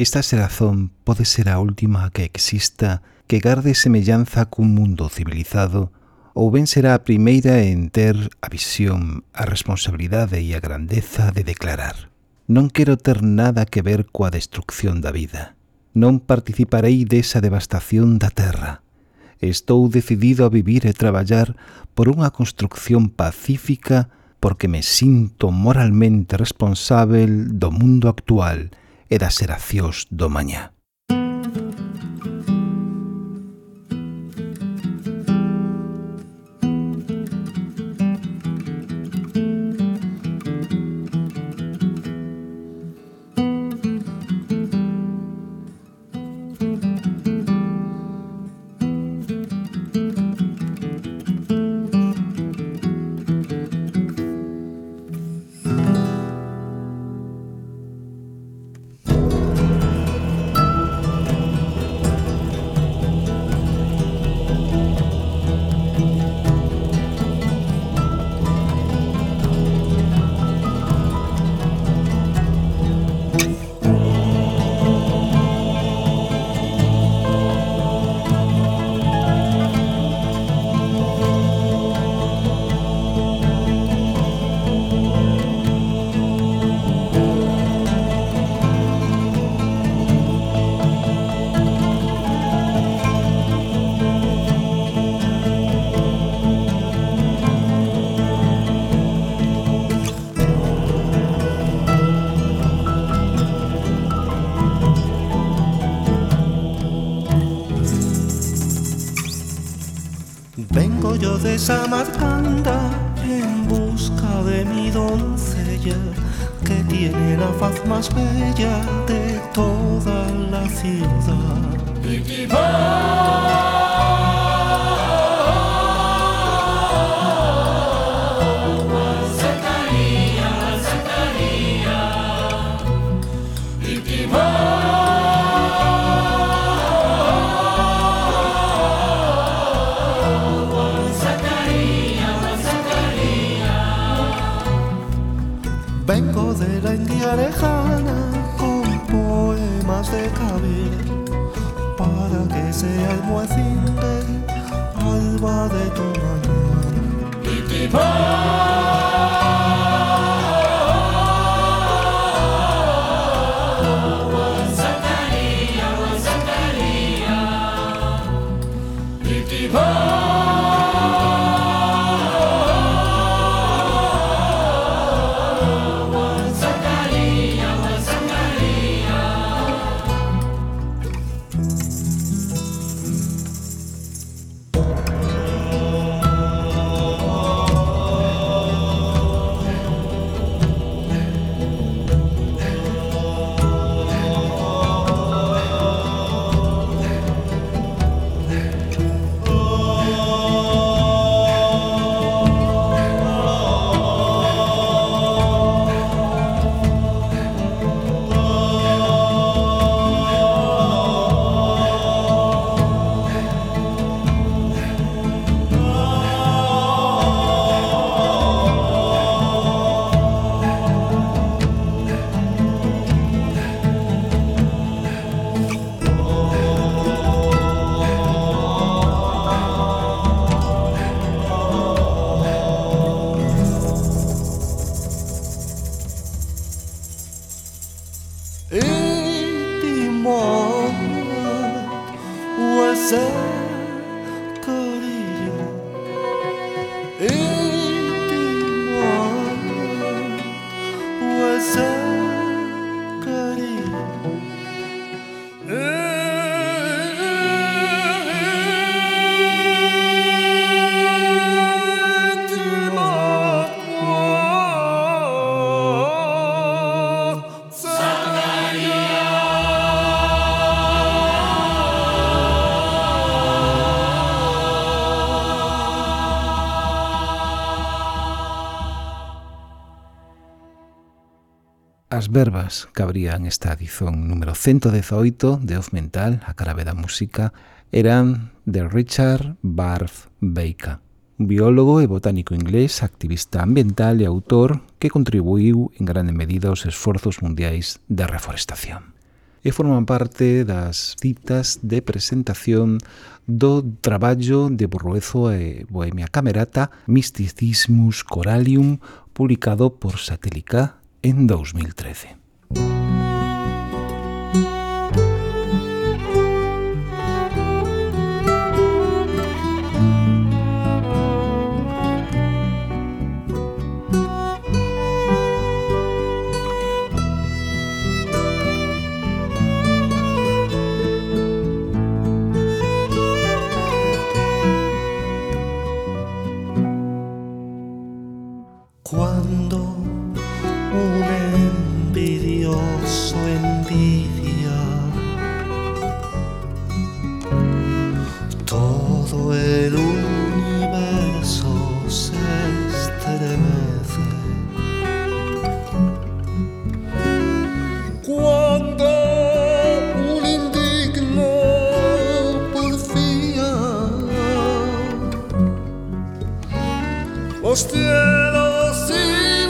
Esta serazón pode ser a última que exista que garde semellanza cun mundo civilizado ou ben será a primeira en ter a visión, a responsabilidade e a grandeza de declarar non quero ter nada que ver coa destrucción da vida. Non participarei desa devastación da terra. Estou decidido a vivir e traballar por unha construcción pacífica porque me sinto moralmente responsável do mundo actual e das xeracións do mañá. De la India lejana con poemas de Kabir para que sea el muecín del alba de tu mañana. As verbas que abrían esta adición número 118 de Off Mental, a cara da música, eran de Richard Barth Baker, biólogo e botánico inglés, activista ambiental e autor que contribuiu en grande medida aos esforzos mundiais de reforestación. E forman parte das citas de presentación do traballo de Borruezo e Bohemia Camerata Mysticismus Coralium, publicado por Satélica en 2013. Pero si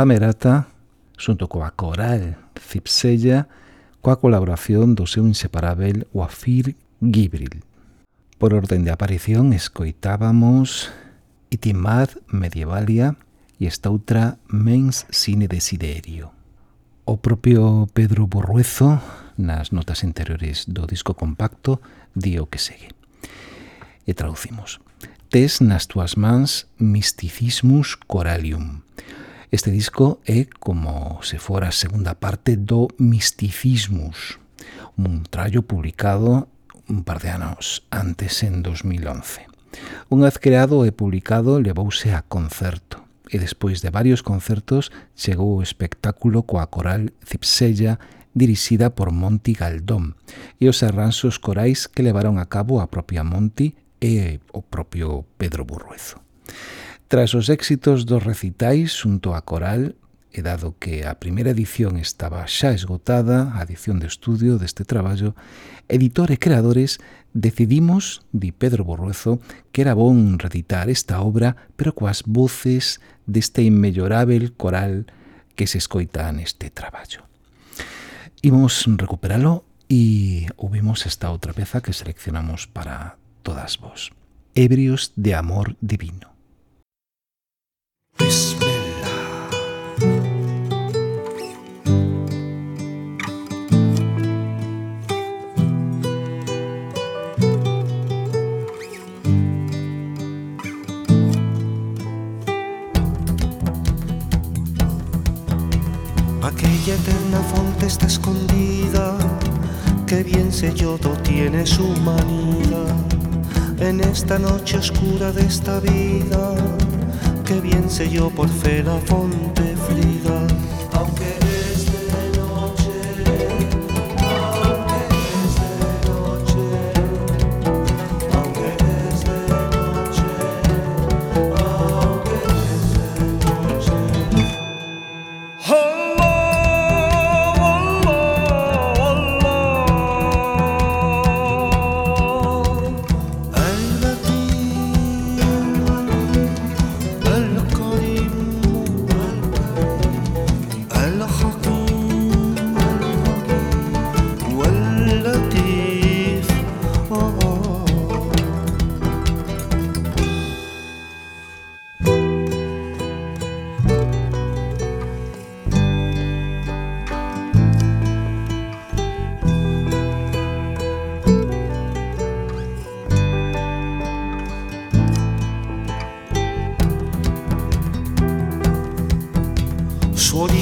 Camerata xunto coa coral Cipsella coa colaboración do seu inseparável Wafir Gibril. Por orden de aparición escoitábamos Itimad Medievalia e esta outra Mens Sine Desiderio. O propio Pedro Borruezo, nas notas interiores do disco compacto, di o que segue. E traducimos. Tes nas túas mans misticismus coralium, Este disco é como se fora a segunda parte do Misticismus, un trallo publicado un par de anos antes en 2011. Unha vez creado e publicado levouse a concerto e despois de varios concertos chegou o espectáculo coa coral Cipsella dirixida por Monti Galdón e os arranxos corais que levaron a cabo a propia Monti e o propio Pedro Burruezo. Tras os éxitos dos recitais xunto a coral, e dado que a primeira edición estaba xa esgotada, a edición de estudio deste traballo, editor e creadores decidimos, di Pedro Borruezo, que era bon reditar esta obra, pero coas voces deste inmellorável coral que se escoita neste traballo. Imos recuperalo e ouvimos esta outra peza que seleccionamos para todas vos. Ebrios de amor divino. Aquella eterna fonte está escondida, que bien sellado tiene su manida en esta noche oscura de esta vida que bien sé yo por fe la fonte frida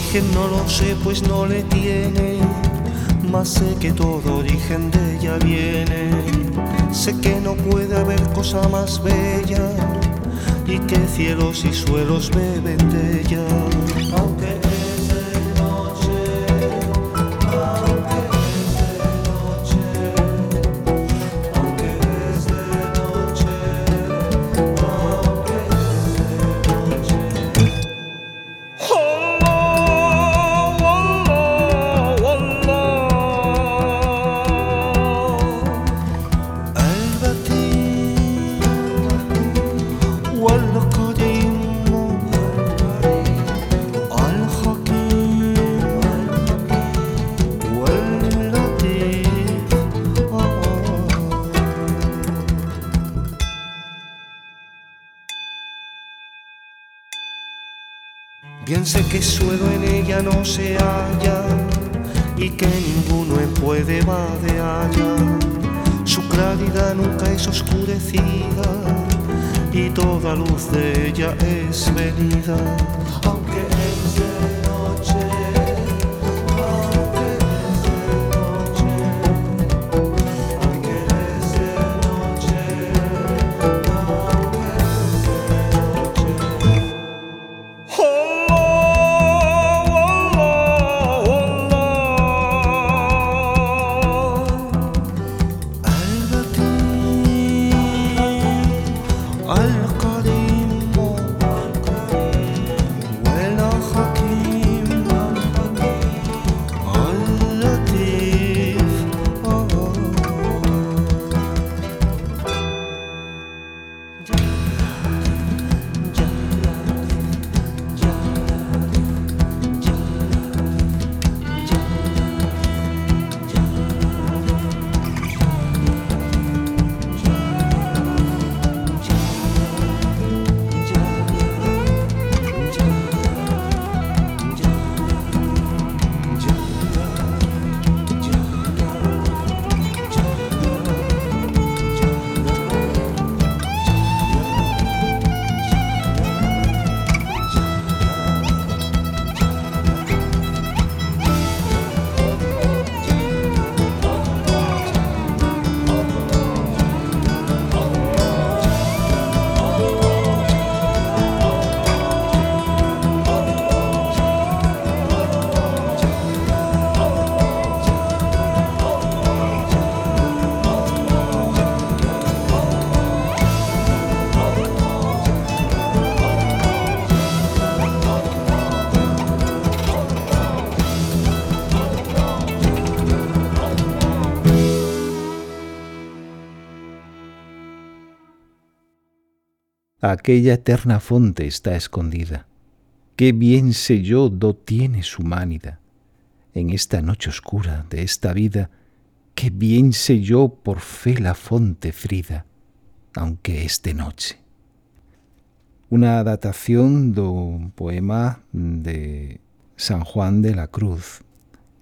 origen no lo sé, pues no le tiene. Mas sé que todo origen de ella viene. Sé que no puede haber cosa más bella y que cielos y suelos beben de ella. Sé que suelo en ella no se halla y que ninguno puede va de haya. Su claridad nunca es oscurecida y toda luz de ella es venida. aquella eterna fonte está escondida. Qué bien sé yo do tiene su mánida. En esta noche oscura de esta vida, qué bien sé yo por fe la fonte frida, aunque es de noche. Una datación do poema de San Juan de la Cruz,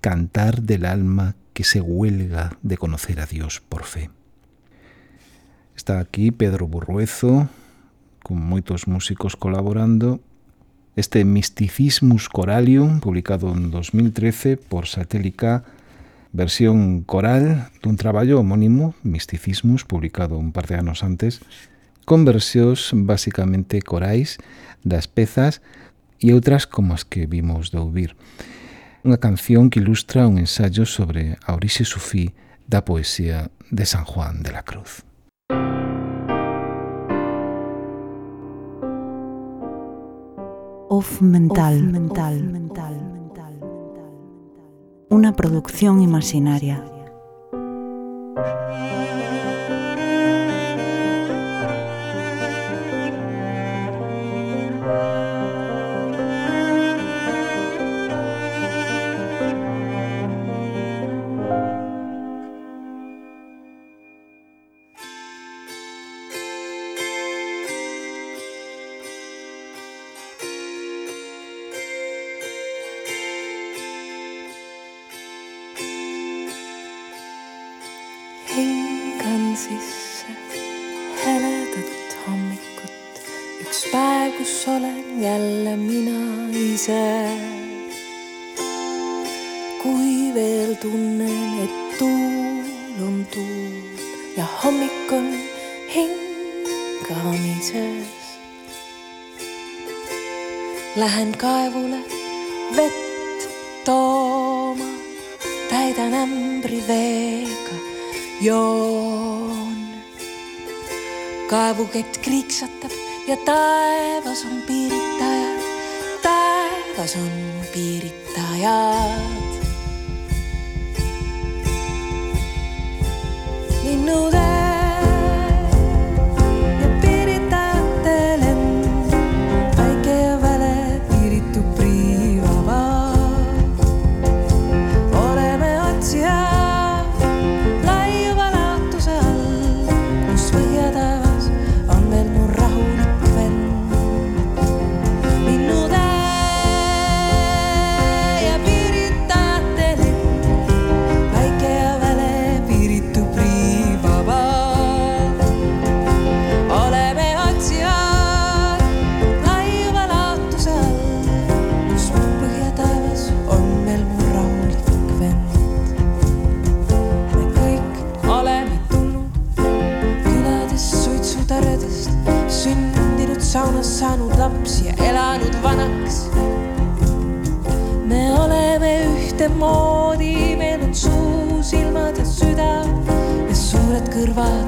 Cantar del alma que se huelga de conocer a Dios por fe. Está aquí Pedro Burruezo, con moitos músicos colaborando, este Mysticismus Coralium, publicado en 2013 por Satélica, versión coral dun traballo homónimo, Mysticismus, publicado un par de anos antes, con versións basicamente corais das pezas e outras como as que vimos de ouvir. Unha canción que ilustra un ensayo sobre a orixe sufí da poesía de San Juan de la Cruz. Off mental. mental. Una producción imaginaria. Kaevukett kriiksatab ja taevas on piiritajad, taevas on piiritajad. Linnude ühtemoodi, meil on suu, silmad ja süda ja suured kõrvad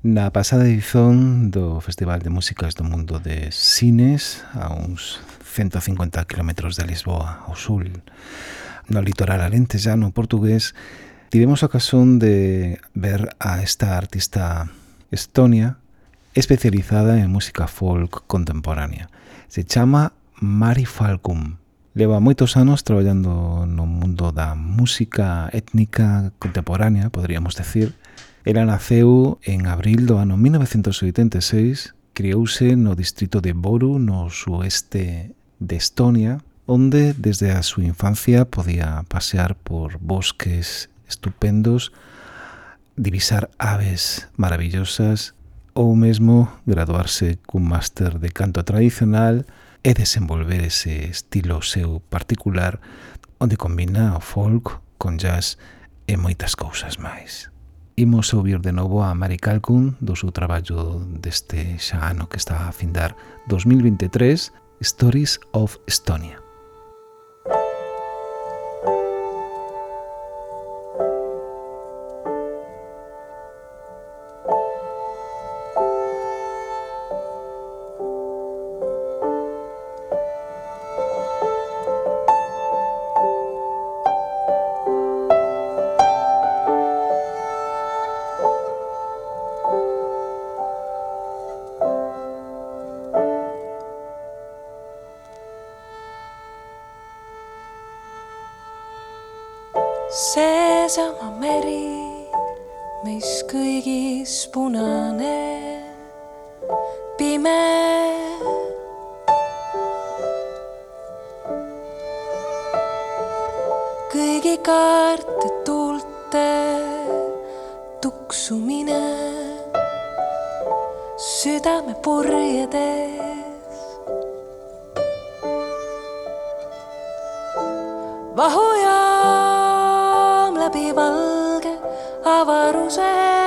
Na pasada edición do Festival de Músicas do Mundo de Cines, a uns 150 km de Lisboa, ao sul, no litoral alentejano portugués, tivemos a ocasión de ver a esta artista estonia especializada en música folk contemporánea. Se chama Mari Falcum. Leva moitos anos traballando no mundo da música étnica contemporánea, poderíamos decir, Ela naceu en abril do ano 1986, criouse no distrito de Boru, no sueste de Estonia, onde desde a súa infancia podía pasear por bosques estupendos, divisar aves maravillosas ou mesmo graduarse cun máster de canto tradicional e desenvolver ese estilo seu particular onde combina o folk con jazz e moitas cousas máis. Imos ouvir de novo a Mari Calcun do seu traballo deste xa ano que está a findar 2023, Stories of Estonia. Kõigi kaarte tuulte tuksumine, südame purjedes. vahuja läbi valge avaruse.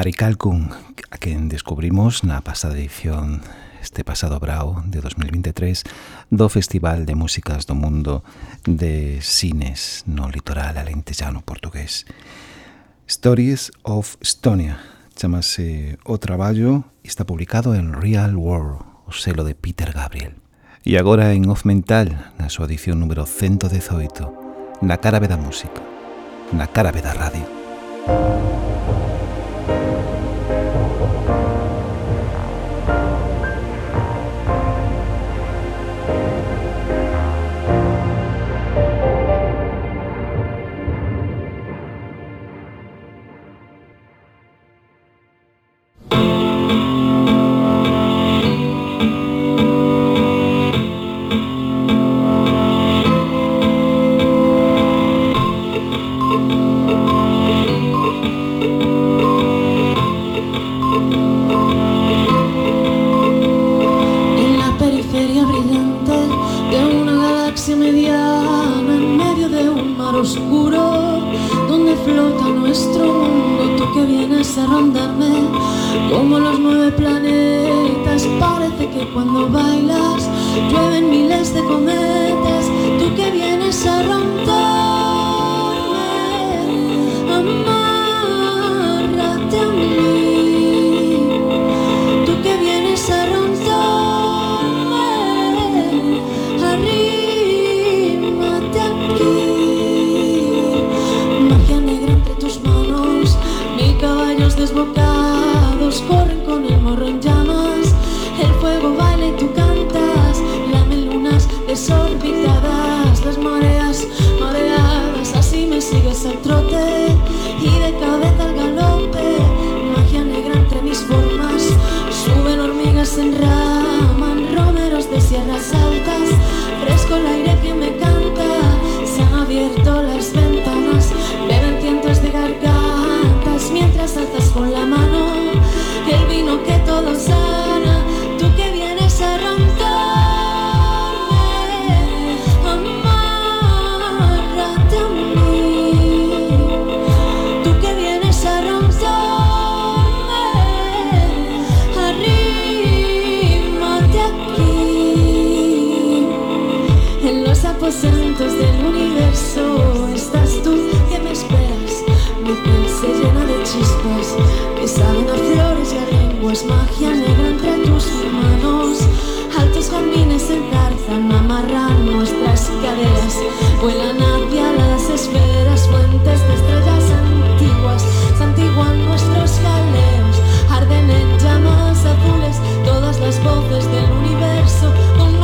Mari Calcun, a quen descubrimos na pasada edición este pasado brao de 2023 do Festival de Músicas do Mundo de Cines no litoral alentejano portugués. Stories of Estonia chamase O Traballo e está publicado en Real World, o selo de Peter Gabriel. E agora en Off Mental, na súa edición número 118, na cara da música, na cara da radio. flores, la lengua es magia negra entre tus hermanos. Altos jardines enzarzan, amarran nuestras caderas. Vuelan hacia las esferas, fuentes de estrellas antiguas, santiguan nuestros jaleos. Arden en llamas azules todas las voces del universo. Con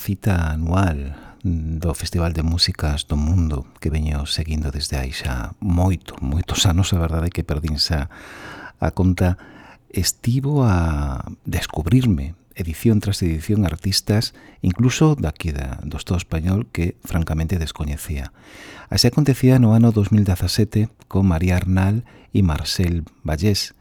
cita anual do Festival de Músicas do Mundo que veño seguindo desde aí xa moito, moitos anos, a verdade que perdín xa a conta, estivo a descubrirme edición tras edición artistas incluso daqui da, do Estado español que francamente descoñecía. Así acontecía no ano 2017 con María Arnal e Marcel Vallés.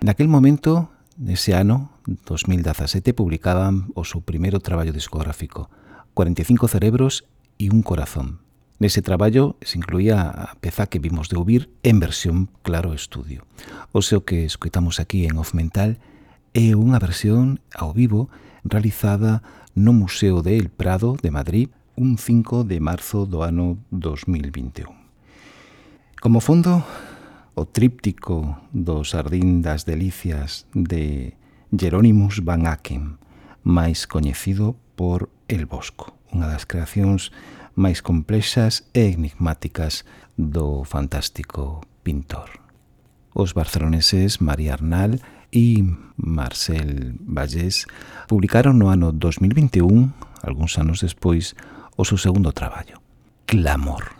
Naquel momento, nese ano, 2017 publicaban o seu primeiro traballo discográfico, 45 cerebros e un corazón. Nese traballo se incluía a peza que vimos de ouvir en versión claro estudio. O seu que escoitamos aquí en Off Mental é unha versión ao vivo realizada no Museo de El Prado de Madrid un 5 de marzo do ano 2021. Como fondo, o tríptico do Sardín das Delicias de Jerónimos Van Aken, máis coñecido por El Bosco, unha das creacións máis complexas e enigmáticas do fantástico pintor. Os barceloneses María Arnal e Marcel Vallés publicaron no ano 2021, algúns anos despois, o seu segundo traballo, Clamor.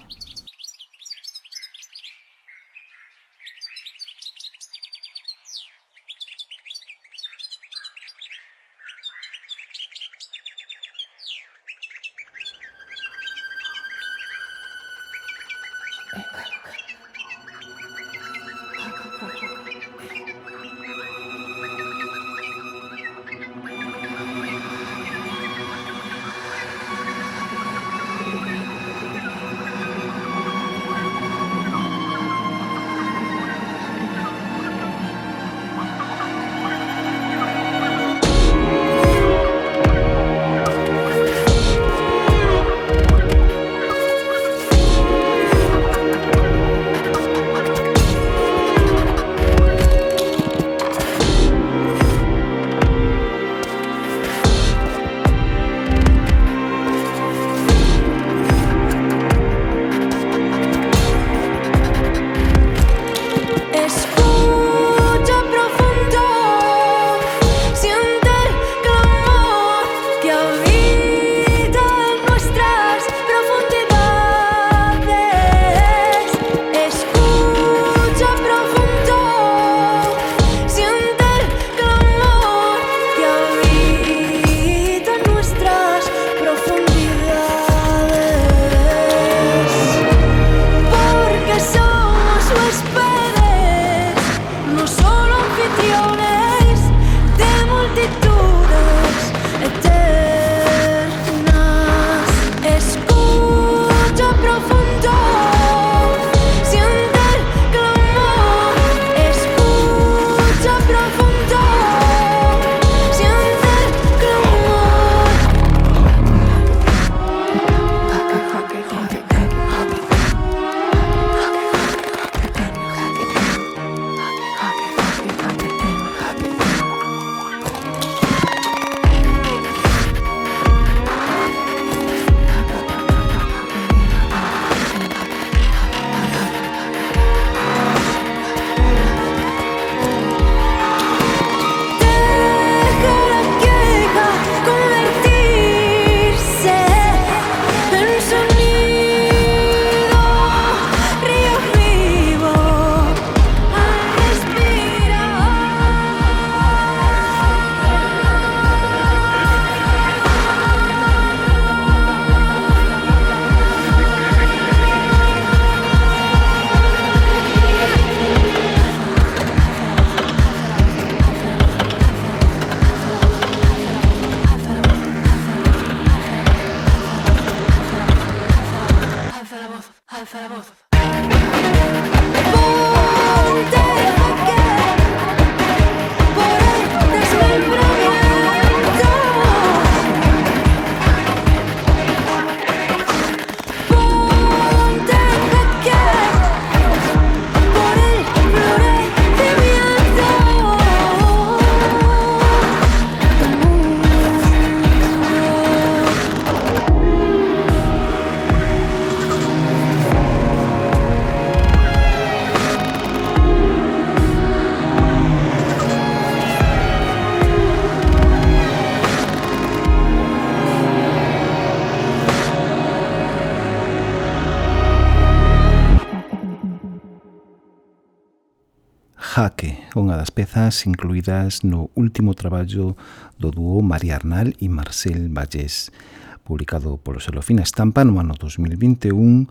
das pezas incluídas no último traballo do dúo María Arnal e Marcel Vallés, publicado polo selo Fina Estampa no ano 2021,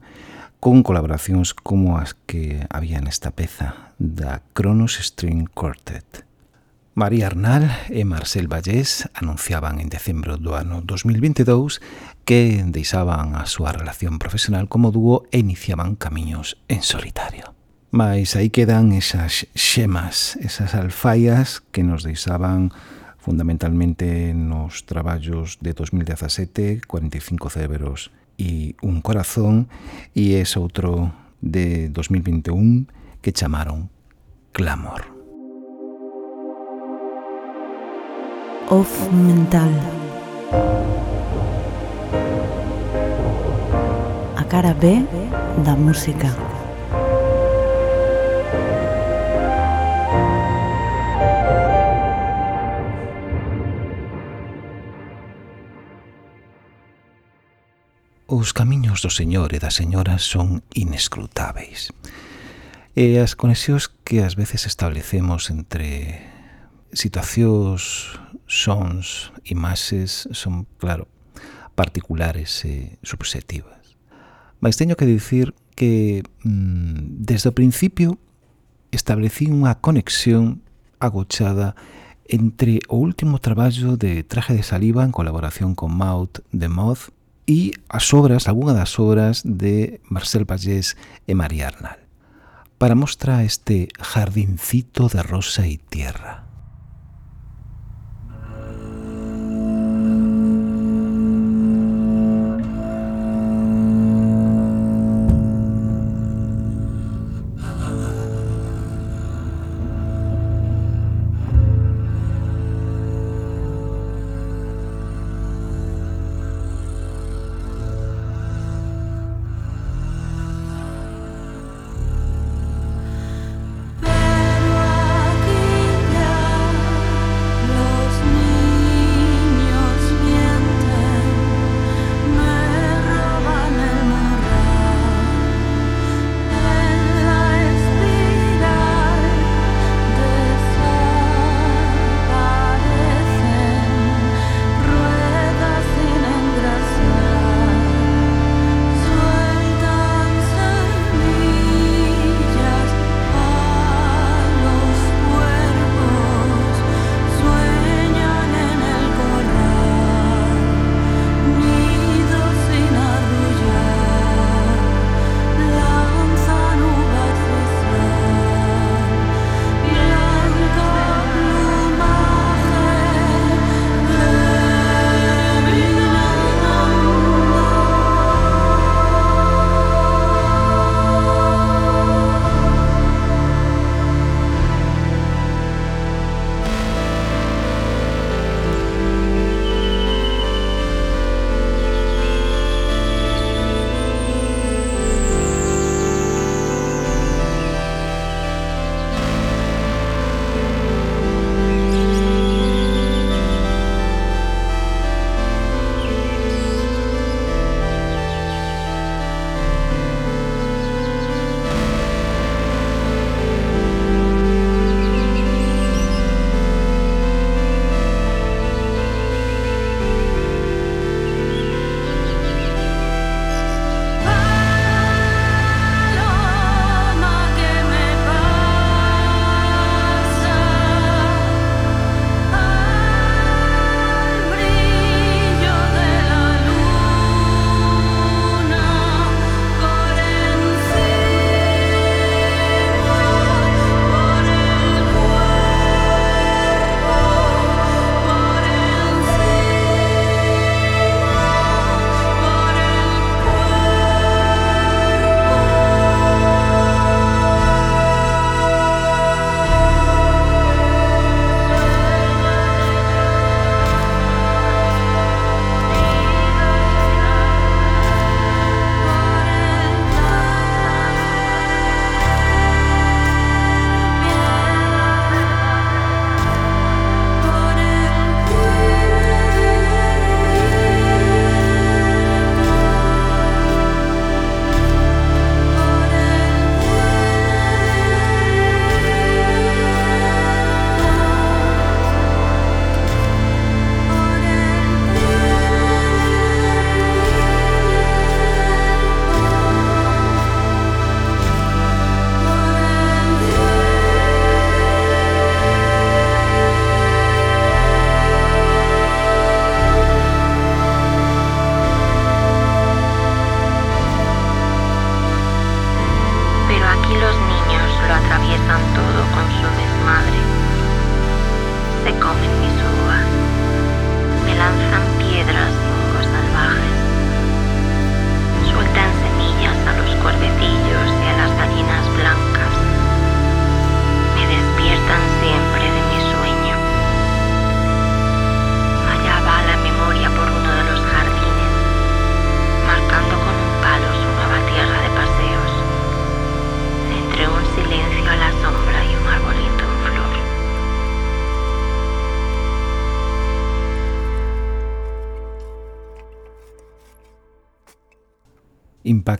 con colaboracións como as que había nesta peza, da Kronos String Quartet. María Arnal e Marcel Vallés anunciaban en decembro do ano 2022 que deixaban a súa relación profesional como dúo e iniciaban camiños en solitario. Mais aí quedan esas xemas, esas alfaias que nos deixaban fundamentalmente nos traballos de 2017, 45 cerebros e un corazón, e es outro de 2021 que chamaron Clamor. Off mental. A cara B da música. Os camiños do Señor e da Señora son inescrutáveis. E as conexións que ás veces establecemos entre situacións, sons, imaxes, son, claro, particulares e subjetivas. Mas teño que dicir que mm, desde o principio establecí unha conexión agochada entre o último traballo de Traje de Saliva en colaboración con Maut de Moth e as obras, algunha das obras de Marcel Pagés e María Arnal, para mostrar este jardincito de rosa e tierra.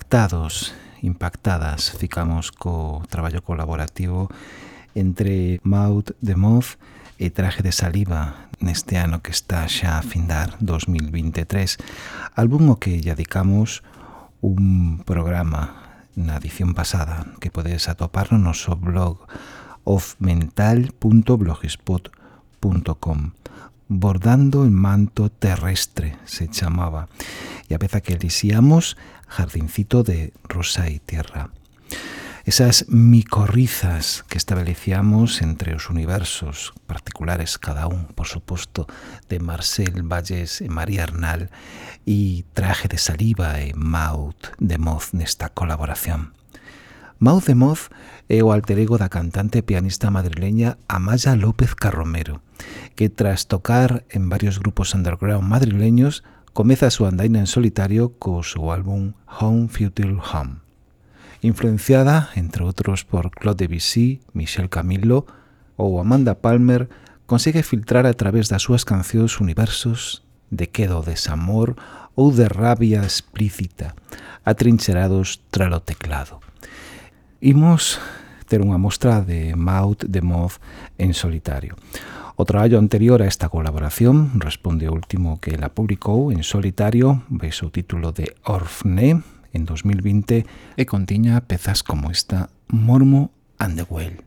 impactados, impactadas, ficamos co traballo colaborativo entre Maud de Moth e Traje de Saliva neste ano que está xa a findar 2023, álbum o que lle dedicamos un programa na edición pasada que podedes atopar no noso blog ofmental.blogspot.com Bordando el manto terrestre se chamaba e a peza que elixíamos, Jardincito de Rosa y Tierra. Esas micorrizas que establecíamos entre os universos particulares, cada un, por suposto, de Marcel Valles e María Arnal e Traje de Saliva e Maud de Moz nesta colaboración. Maud de Moz é o alter ego da cantante e pianista madrileña Amaya López Carromero, que tras tocar en varios grupos underground madrileños comeza a súa andaina en solitario co seu álbum Home Futile Home. Influenciada, entre outros, por Claude Debussy, Michel Camillo ou Amanda Palmer, consegue filtrar a través das súas cancións universos de quedo desamor ou de rabia explícita, atrincherados tras o teclado. Imos ter unha mostra de Maud de Moth en solitario. O traballo anterior a esta colaboración responde ao último que la publicou en solitario, ves o título de Orfne, en 2020, e contiña pezas como esta Mormo and the Whale.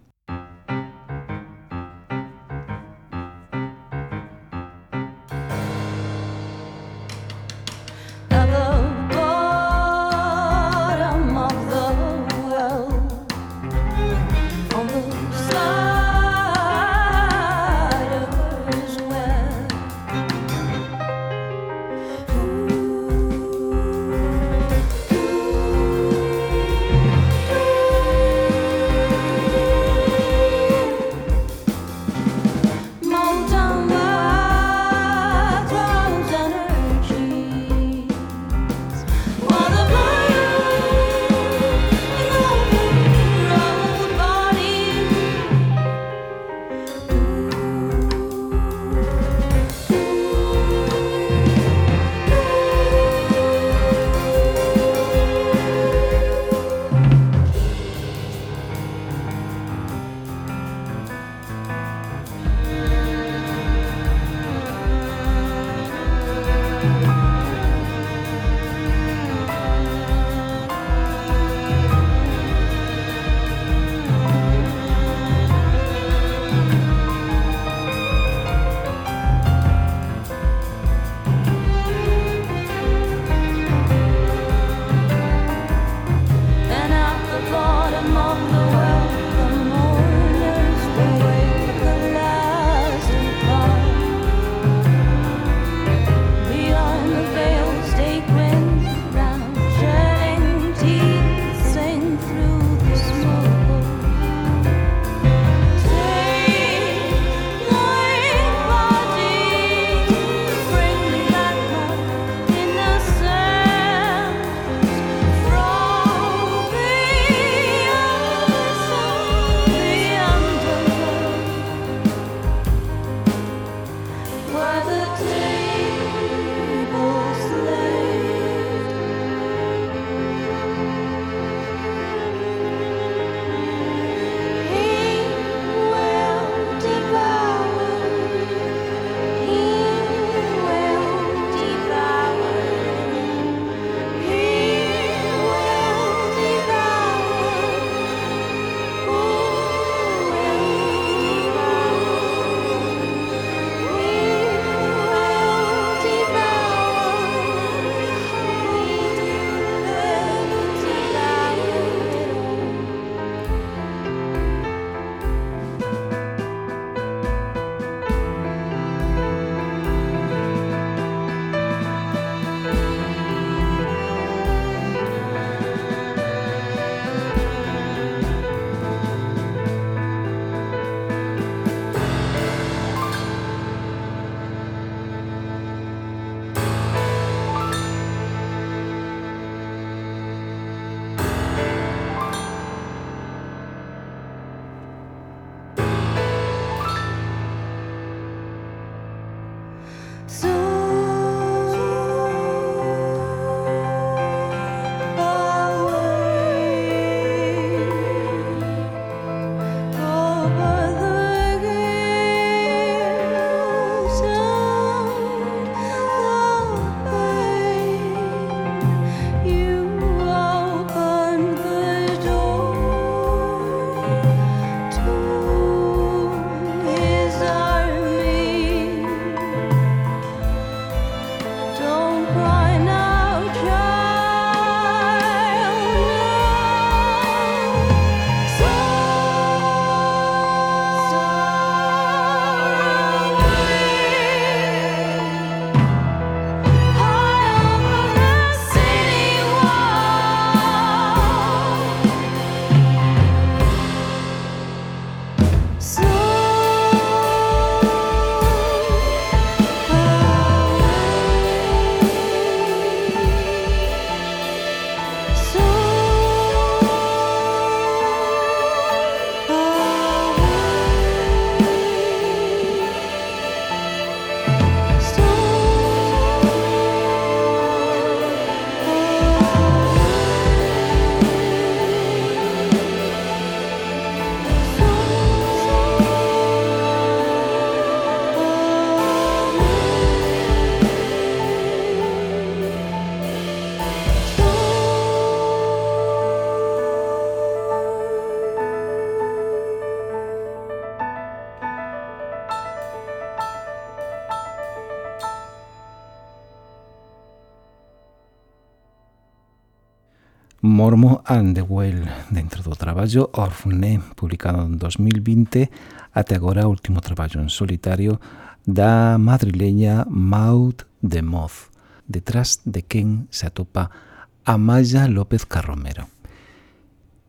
Mormo and the Well dentro do traballo Orfne, publicado en 2020, até agora o último traballo en solitario da madrileña Maud de Moz, detrás de quen se atopa Amaya López Carromero.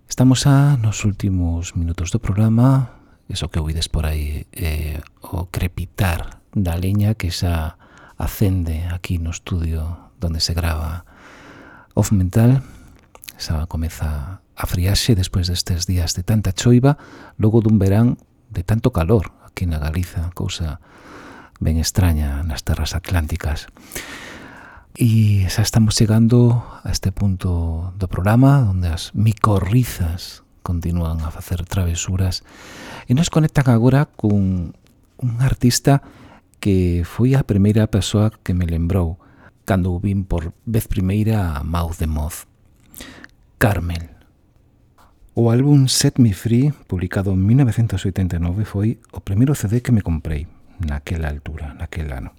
Estamos a nos últimos minutos do programa, eso que oides por aí, eh, o crepitar da leña que xa acende aquí no estudio donde se grava Off Mental, xa comeza a friaxe despois destes días de tanta choiva, logo dun verán de tanto calor aquí na Galiza, cousa ben extraña nas terras atlánticas. E xa estamos chegando a este punto do programa onde as micorrizas continúan a facer travesuras e nos conectan agora cun un artista que foi a primeira persoa que me lembrou cando o vin por vez primeira a Mouth de Moth. Carmel. O álbum Set Me Free, publicado en 1989, foi o primeiro CD que me comprei naquela altura, naquel ano.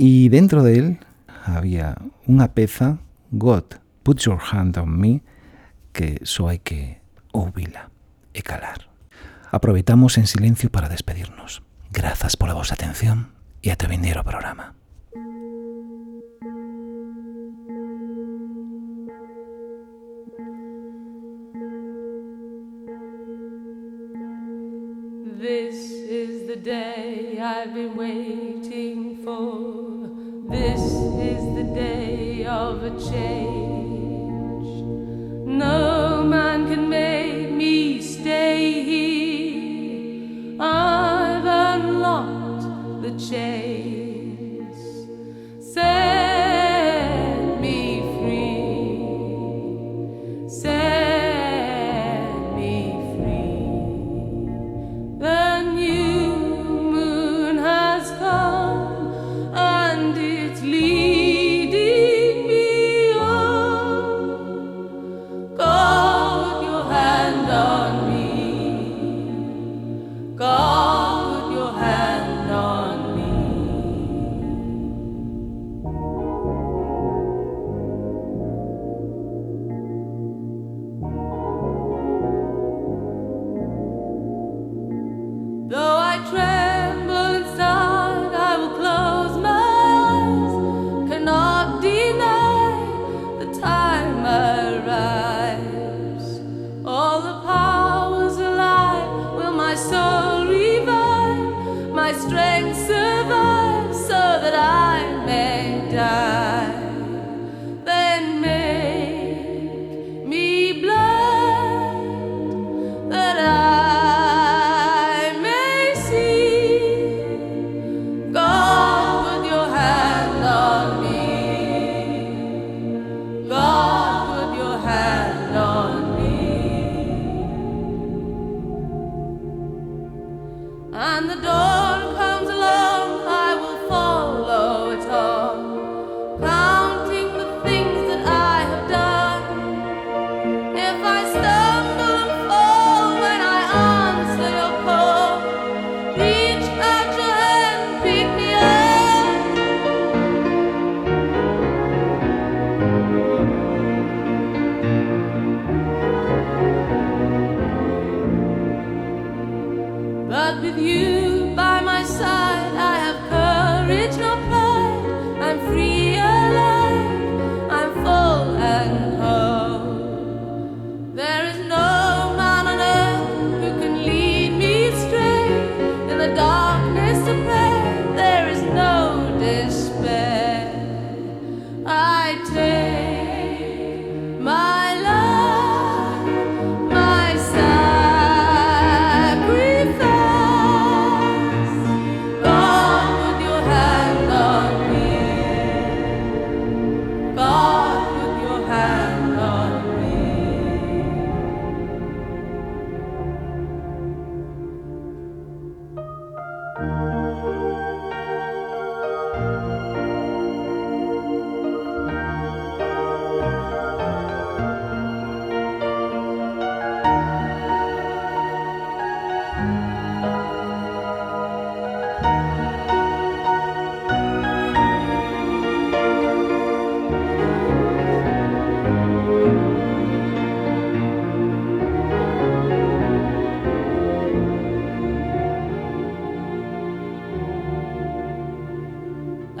E dentro del había unha peza, God, Put Your Hand on Me, que só hai que ouvila e calar. Aproveitamos en silencio para despedirnos. Grazas pola vosa atención e ata vindeiro programa. Day I've been waiting for. This is the day of a change. No man can make me stay here. I've unlocked the chains.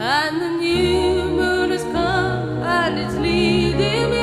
and the new moon has come and it's leading me.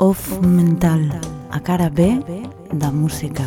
of Mental, a cara B da música.